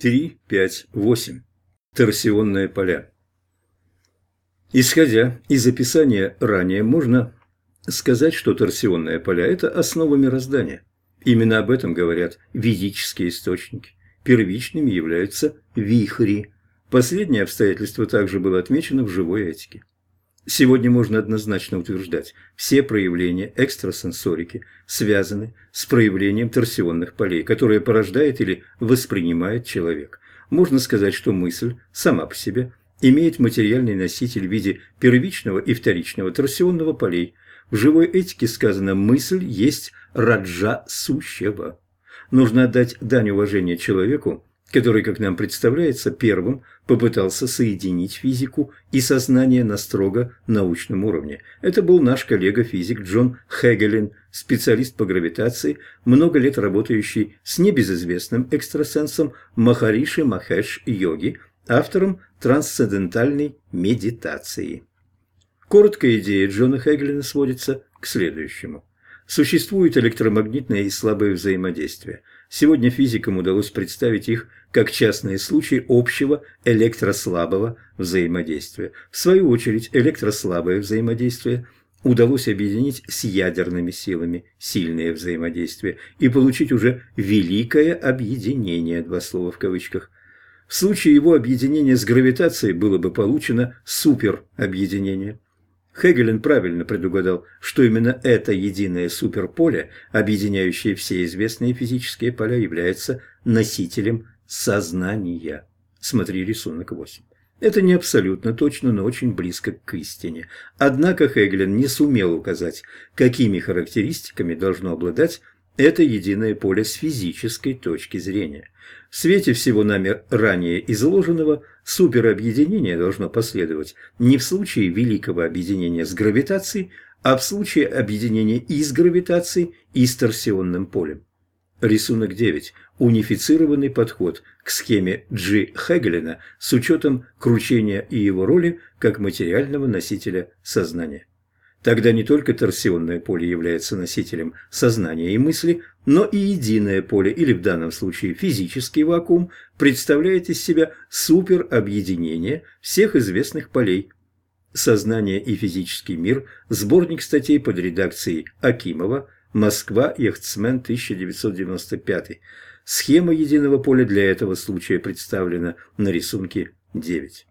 3, 5, 8. Торсионные поля. Исходя из описания ранее, можно сказать, что торсионные поля – это основа мироздания. Именно об этом говорят ведические источники. Первичными являются вихри. Последнее обстоятельство также было отмечено в живой этике. Сегодня можно однозначно утверждать, все проявления экстрасенсорики связаны с проявлением торсионных полей, которые порождает или воспринимает человек. Можно сказать, что мысль сама по себе имеет материальный носитель в виде первичного и вторичного торсионного полей. В живой этике сказано «мысль есть раджа сущего». Нужно отдать дань уважения человеку, который, как нам представляется, первым попытался соединить физику и сознание на строго научном уровне. Это был наш коллега-физик Джон Хегелин, специалист по гравитации, много лет работающий с небезызвестным экстрасенсом Махариши Махеш Йоги, автором трансцендентальной медитации. Короткая идея Джона Хегелина сводится к следующему. Существует электромагнитное и слабое взаимодействие. Сегодня физикам удалось представить их как частные случаи общего электрослабого взаимодействия. В свою очередь, электрослабое взаимодействие удалось объединить с ядерными силами, сильное взаимодействие, и получить уже «великое объединение», два слова в кавычках. В случае его объединения с гравитацией было бы получено суперобъединение. Хегелен правильно предугадал, что именно это единое суперполе, объединяющее все известные физические поля, является носителем сознания. Смотри рисунок 8. Это не абсолютно точно, но очень близко к истине. Однако Хегелен не сумел указать, какими характеристиками должно обладать это единое поле с физической точки зрения. В свете всего нами ранее изложенного суперобъединение должно последовать не в случае великого объединения с гравитацией, а в случае объединения и с гравитацией, и с торсионным полем. Рисунок 9. Унифицированный подход к схеме Джи Хегелена с учетом кручения и его роли как материального носителя сознания. Тогда не только торсионное поле является носителем сознания и мысли, но и единое поле, или в данном случае физический вакуум, представляет из себя суперобъединение всех известных полей. «Сознание и физический мир» – сборник статей под редакцией Акимова, Москва, Яхтсмен, 1995. Схема единого поля для этого случая представлена на рисунке 9.